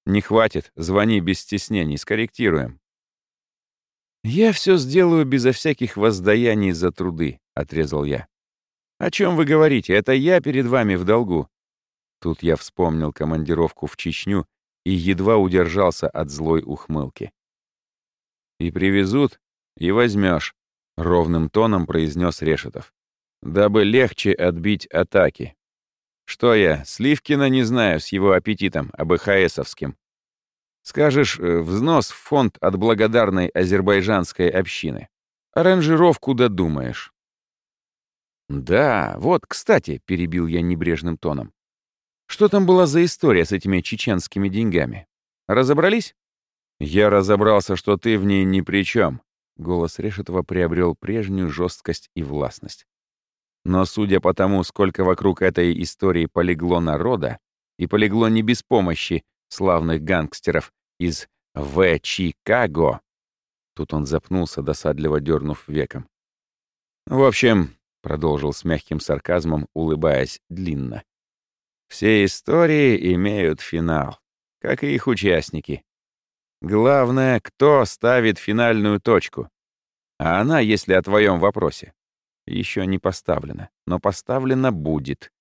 Не хватит, звони без стеснений, скорректируем. «Я все сделаю безо всяких воздаяний за труды», — отрезал я. «О чем вы говорите? Это я перед вами в долгу». Тут я вспомнил командировку в Чечню и едва удержался от злой ухмылки. «И привезут, и возьмешь», — ровным тоном произнес Решетов, «дабы легче отбить атаки. Что я, Сливкина не знаю с его аппетитом, АБХСовским. Скажешь, э, взнос в фонд от благодарной азербайджанской общины. Аранжировку додумаешь. «Да, вот, кстати», — перебил я небрежным тоном. «Что там была за история с этими чеченскими деньгами? Разобрались?» «Я разобрался, что ты в ней ни при чем. Голос Решетова приобрел прежнюю жесткость и властность. Но судя по тому, сколько вокруг этой истории полегло народа, и полегло не без помощи славных гангстеров из В. Чикаго. Тут он запнулся, досадливо дернув веком. «В общем», — продолжил с мягким сарказмом, улыбаясь длинно, Все истории имеют финал, как и их участники. Главное, кто ставит финальную точку. А она, если о твоем вопросе, еще не поставлена, но поставлена будет.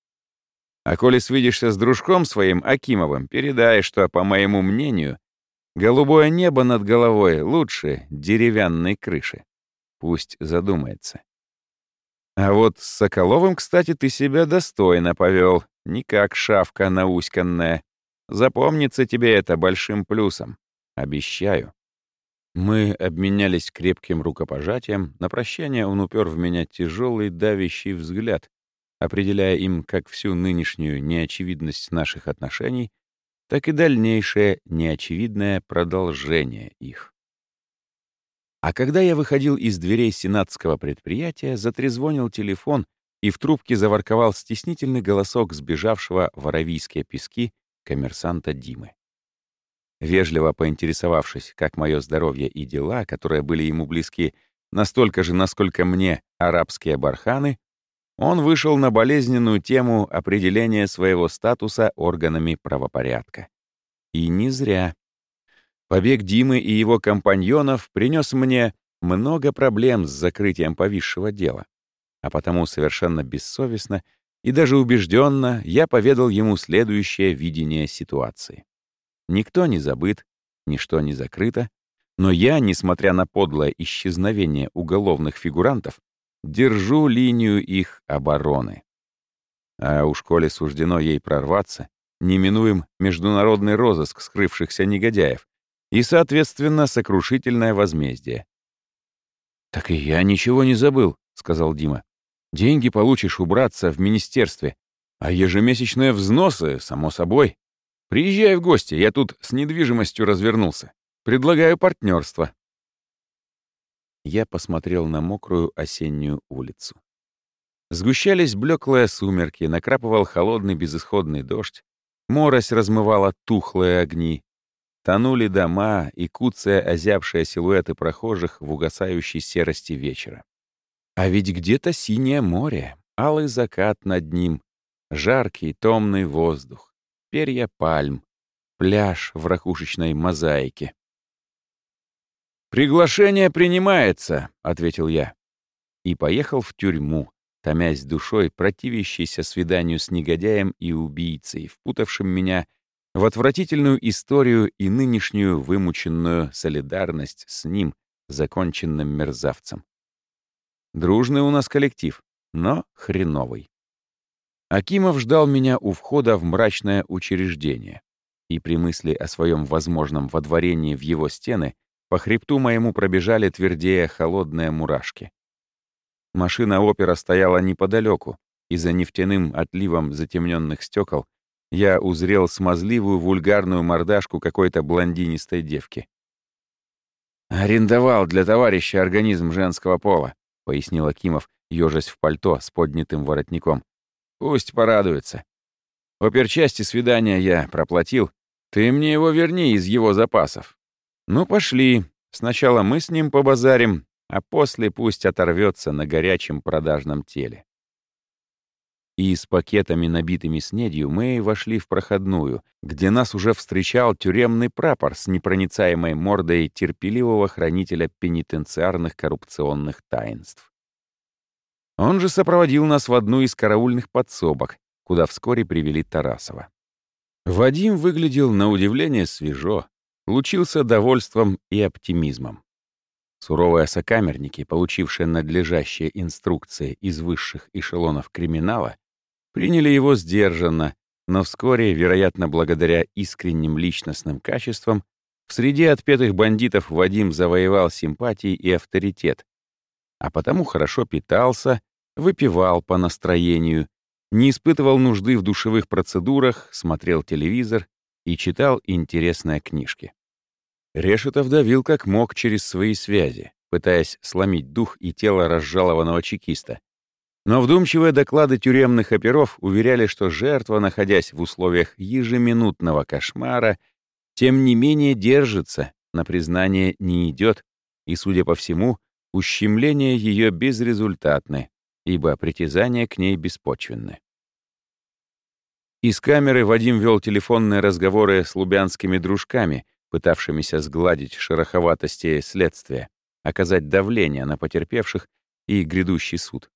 А коли свидишься с дружком своим, Акимовым, передай, что, по моему мнению, голубое небо над головой лучше деревянной крыши. Пусть задумается. А вот с Соколовым, кстати, ты себя достойно повел, не как шавка науськанная. Запомнится тебе это большим плюсом. Обещаю. Мы обменялись крепким рукопожатием. На прощание он упер в меня тяжелый давящий взгляд, определяя им как всю нынешнюю неочевидность наших отношений, так и дальнейшее неочевидное продолжение их. А когда я выходил из дверей сенатского предприятия, затрезвонил телефон, и в трубке заворковал стеснительный голосок сбежавшего в Аравийские пески коммерсанта Димы. Вежливо поинтересовавшись, как мое здоровье и дела, которые были ему близки, настолько же, насколько мне арабские барханы, он вышел на болезненную тему определения своего статуса органами правопорядка. И не зря. Побег Димы и его компаньонов принес мне много проблем с закрытием повисшего дела, а потому совершенно бессовестно и даже убежденно я поведал ему следующее видение ситуации. Никто не забыт, ничто не закрыто, но я, несмотря на подлое исчезновение уголовных фигурантов, держу линию их обороны. А уж коли суждено ей прорваться, неминуем международный розыск скрывшихся негодяев и, соответственно, сокрушительное возмездие. «Так и я ничего не забыл», — сказал Дима. «Деньги получишь убраться в министерстве, а ежемесячные взносы, само собой. Приезжай в гости, я тут с недвижимостью развернулся. Предлагаю партнерство. Я посмотрел на мокрую осеннюю улицу. Сгущались блеклые сумерки, накрапывал холодный безысходный дождь, морось размывала тухлые огни, тонули дома и куцая озябшие силуэты прохожих в угасающей серости вечера. А ведь где-то синее море, алый закат над ним, жаркий томный воздух, перья пальм, пляж в ракушечной мозаике. «Приглашение принимается», — ответил я. И поехал в тюрьму, томясь душой, противящейся свиданию с негодяем и убийцей, впутавшим меня в отвратительную историю и нынешнюю вымученную солидарность с ним, законченным мерзавцем. Дружный у нас коллектив, но хреновый. Акимов ждал меня у входа в мрачное учреждение, и при мысли о своем возможном водворении в его стены по хребту моему пробежали твердее холодные мурашки. Машина опера стояла неподалеку, и за нефтяным отливом затемненных стекол я узрел смазливую вульгарную мордашку какой-то блондинистой девки. «Арендовал для товарища организм женского пола», — пояснил Акимов, ежась в пальто с поднятым воротником. «Пусть порадуется. Оперчасти свидания я проплатил. Ты мне его верни из его запасов. Ну, пошли. Сначала мы с ним побазарим, а после пусть оторвется на горячем продажном теле. И с пакетами, набитыми снедью, мы вошли в проходную, где нас уже встречал тюремный прапор с непроницаемой мордой терпеливого хранителя пенитенциарных коррупционных таинств. Он же сопроводил нас в одну из караульных подсобок, куда вскоре привели Тарасова. Вадим выглядел на удивление свежо, лучился довольством и оптимизмом. Суровые сокамерники, получившие надлежащие инструкции из высших эшелонов криминала, приняли его сдержанно, но вскоре, вероятно, благодаря искренним личностным качествам, в среде отпетых бандитов Вадим завоевал симпатии и авторитет, а потому хорошо питался, выпивал по настроению, не испытывал нужды в душевых процедурах, смотрел телевизор и читал интересные книжки. Решетов давил как мог через свои связи, пытаясь сломить дух и тело разжалованного чекиста. Но вдумчивые доклады тюремных оперов уверяли, что жертва, находясь в условиях ежеминутного кошмара, тем не менее держится, на признание не идет, и, судя по всему, ущемление ее безрезультатны, ибо притязания к ней беспочвенны. Из камеры Вадим вел телефонные разговоры с лубянскими дружками, пытавшимися сгладить шероховатости следствия, оказать давление на потерпевших и грядущий суд.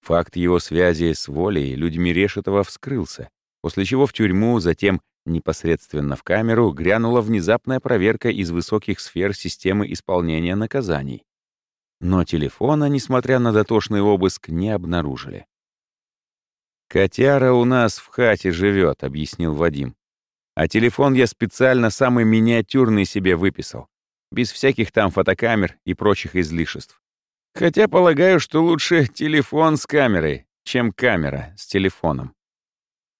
Факт его связи с волей людьми Решетова вскрылся, после чего в тюрьму, затем непосредственно в камеру грянула внезапная проверка из высоких сфер системы исполнения наказаний. Но телефона, несмотря на дотошный обыск, не обнаружили. «Котяра у нас в хате живет», — объяснил Вадим. «А телефон я специально самый миниатюрный себе выписал, без всяких там фотокамер и прочих излишеств. Хотя полагаю, что лучше телефон с камерой, чем камера с телефоном.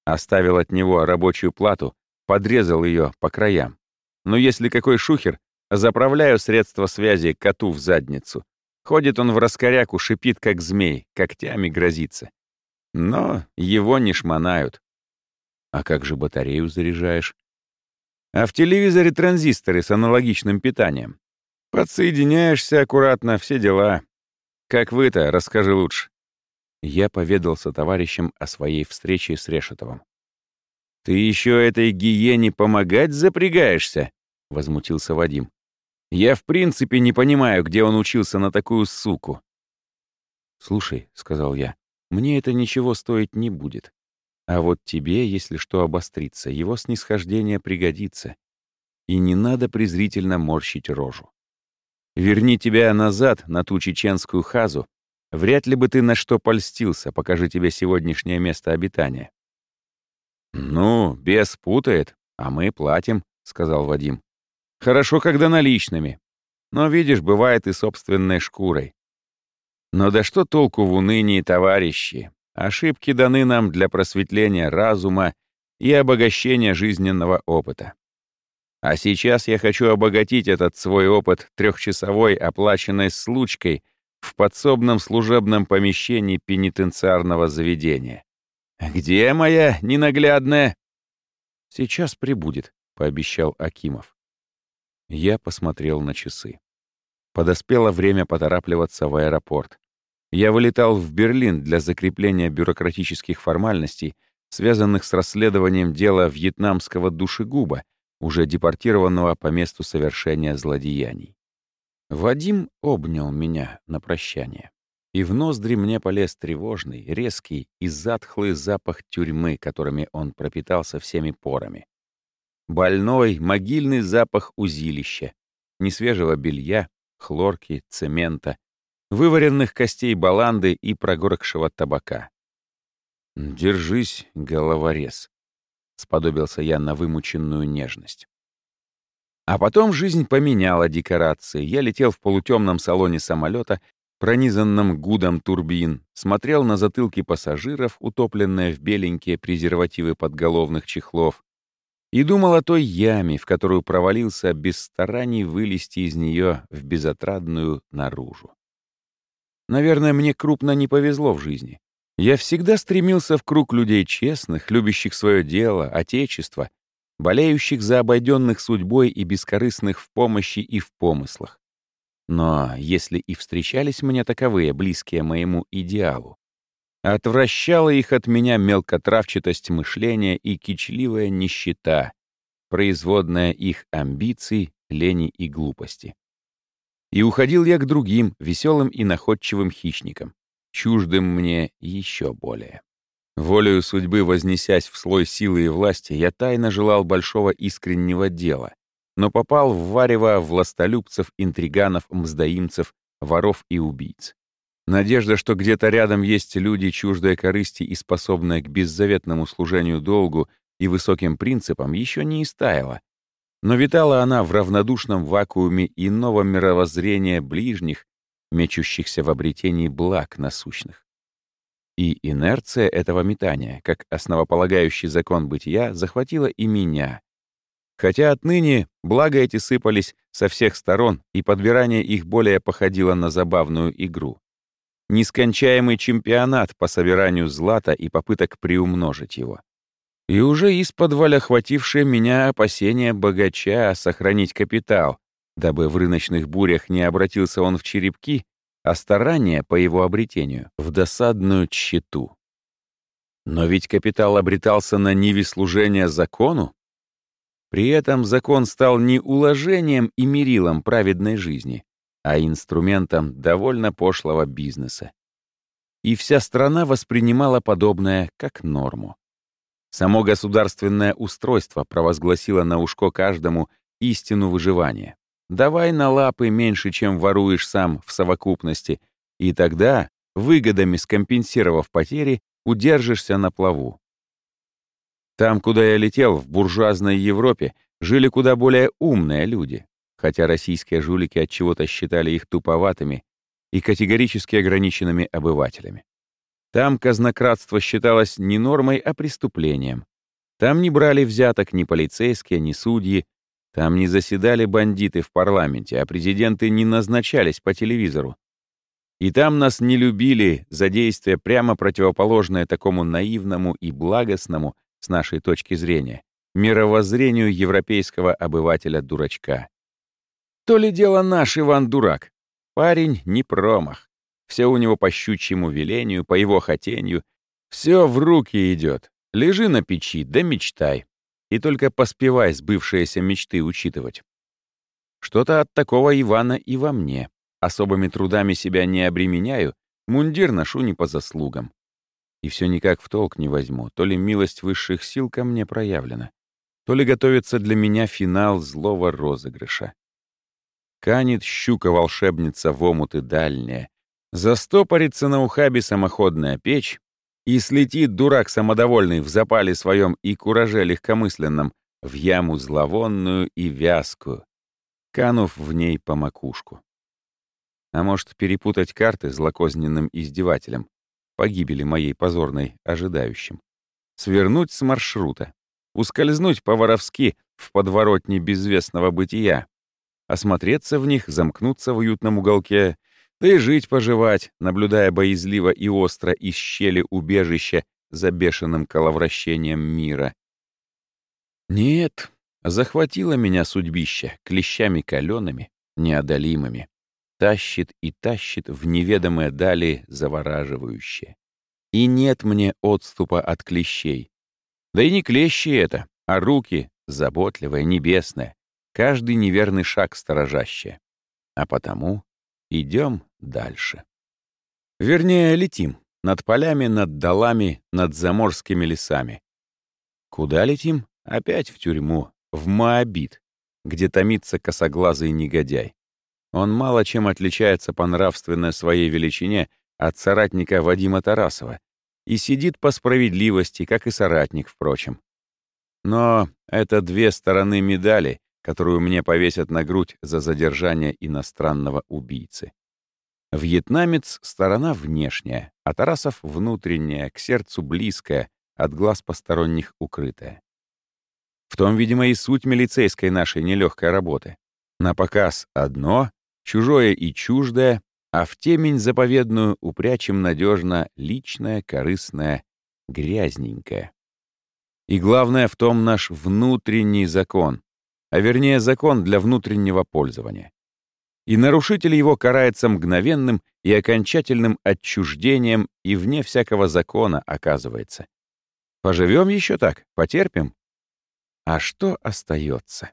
Оставил от него рабочую плату, подрезал ее по краям. Но если какой шухер, заправляю средства связи коту в задницу. Ходит он в раскоряку, шипит, как змей, когтями грозится. Но его не шмонают. А как же батарею заряжаешь? А в телевизоре транзисторы с аналогичным питанием. Подсоединяешься аккуратно, все дела. Как вы-то, расскажи лучше. Я поведался товарищам о своей встрече с Решетовым. «Ты еще этой гиене помогать запрягаешься?» — возмутился Вадим. «Я в принципе не понимаю, где он учился на такую суку». «Слушай», — сказал я, — «мне это ничего стоить не будет. А вот тебе, если что обострится, его снисхождение пригодится. И не надо презрительно морщить рожу. Верни тебя назад на ту чеченскую хазу, Вряд ли бы ты на что польстился, покажи тебе сегодняшнее место обитания. «Ну, бес путает, а мы платим», — сказал Вадим. «Хорошо, когда наличными. Но, видишь, бывает и собственной шкурой. Но да что толку в унынии, товарищи? Ошибки даны нам для просветления разума и обогащения жизненного опыта. А сейчас я хочу обогатить этот свой опыт трехчасовой оплаченной случкой — в подсобном служебном помещении пенитенциарного заведения. «Где моя ненаглядная?» «Сейчас прибудет», — пообещал Акимов. Я посмотрел на часы. Подоспело время поторапливаться в аэропорт. Я вылетал в Берлин для закрепления бюрократических формальностей, связанных с расследованием дела вьетнамского душегуба, уже депортированного по месту совершения злодеяний. Вадим обнял меня на прощание. И в ноздри мне полез тревожный, резкий и затхлый запах тюрьмы, которыми он пропитался всеми порами. Больной, могильный запах узилища, несвежего белья, хлорки, цемента, вываренных костей баланды и прогоркшего табака. «Держись, головорез», — сподобился я на вымученную нежность. А потом жизнь поменяла декорации. Я летел в полутемном салоне самолета, пронизанном гудом турбин, смотрел на затылки пассажиров, утопленные в беленькие презервативы подголовных чехлов, и думал о той яме, в которую провалился без стараний вылезти из нее в безотрадную наружу. Наверное, мне крупно не повезло в жизни. Я всегда стремился в круг людей честных, любящих свое дело, отечество болеющих за обойденных судьбой и бескорыстных в помощи и в помыслах. Но если и встречались мне таковые, близкие моему идеалу, отвращала их от меня мелкотравчатость мышления и кичливая нищета, производная их амбиций, лени и глупости. И уходил я к другим, веселым и находчивым хищникам, чуждым мне еще более. Волею судьбы вознесясь в слой силы и власти, я тайно желал большого искреннего дела, но попал в варево властолюбцев, интриганов, мздоимцев, воров и убийц. Надежда, что где-то рядом есть люди, чуждые корысти и способные к беззаветному служению долгу и высоким принципам, еще не истаяла. Но витала она в равнодушном вакууме иного мировоззрения ближних, мечущихся в обретении благ насущных. И инерция этого метания, как основополагающий закон бытия, захватила и меня. Хотя отныне блага эти сыпались со всех сторон, и подбирание их более походило на забавную игру. Нескончаемый чемпионат по собиранию злата и попыток приумножить его. И уже из-под охватившее меня опасения богача сохранить капитал, дабы в рыночных бурях не обратился он в черепки, а старания по его обретению — в досадную тщету. Но ведь капитал обретался на ниве служения закону. При этом закон стал не уложением и мерилом праведной жизни, а инструментом довольно пошлого бизнеса. И вся страна воспринимала подобное как норму. Само государственное устройство провозгласило на ушко каждому истину выживания. Давай на лапы меньше, чем воруешь сам в совокупности, и тогда, выгодами скомпенсировав потери, удержишься на плаву. Там, куда я летел, в буржуазной Европе, жили куда более умные люди, хотя российские жулики от чего-то считали их туповатыми и категорически ограниченными обывателями. Там казнократство считалось не нормой, а преступлением. Там не брали взяток ни полицейские, ни судьи, там не заседали бандиты в парламенте, а президенты не назначались по телевизору. И там нас не любили за действия прямо противоположное такому наивному и благостному, с нашей точки зрения, мировоззрению европейского обывателя-дурачка. То ли дело наш Иван-дурак. Парень не промах. Все у него по щучьему велению, по его хотению. Все в руки идет. Лежи на печи, да мечтай и только поспевай сбывшиеся мечты учитывать. Что-то от такого Ивана и во мне. Особыми трудами себя не обременяю, мундир ношу не по заслугам. И все никак в толк не возьму, то ли милость высших сил ко мне проявлена, то ли готовится для меня финал злого розыгрыша. Канет щука-волшебница в омуты дальняя, застопорится на ухабе самоходная печь, и слетит дурак самодовольный в запале своем и кураже легкомысленном в яму зловонную и вязкую, канув в ней по макушку. А может, перепутать карты злокозненным издевателем, погибели моей позорной ожидающим, свернуть с маршрута, ускользнуть по-воровски в подворотне безвестного бытия, осмотреться в них, замкнуться в уютном уголке да и жить-поживать, наблюдая боязливо и остро из щели убежища за бешеным коловращением мира. Нет, захватило меня судьбище клещами калеными, неодолимыми. Тащит и тащит в неведомые дали завораживающее. И нет мне отступа от клещей. Да и не клещи это, а руки, заботливые, небесные, каждый неверный шаг сторожащие. А потому идем дальше. Вернее, летим. Над полями, над долами, над заморскими лесами. Куда летим? Опять в тюрьму, в Моабит, где томится косоглазый негодяй. Он мало чем отличается по нравственной своей величине от соратника Вадима Тарасова и сидит по справедливости, как и соратник, впрочем. Но это две стороны медали, которую мне повесят на грудь за задержание иностранного убийцы. Вьетнамец — сторона внешняя, а Тарасов — внутренняя, к сердцу близкая, от глаз посторонних укрытая. В том, видимо, и суть милицейской нашей нелегкой работы. На показ одно, чужое и чуждое, а в темень заповедную упрячем надежно личное, корыстное, грязненькое. И главное в том наш внутренний закон, а вернее закон для внутреннего пользования и нарушитель его карается мгновенным и окончательным отчуждением и вне всякого закона оказывается. Поживем еще так, потерпим. А что остается?